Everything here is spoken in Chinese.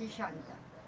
去上的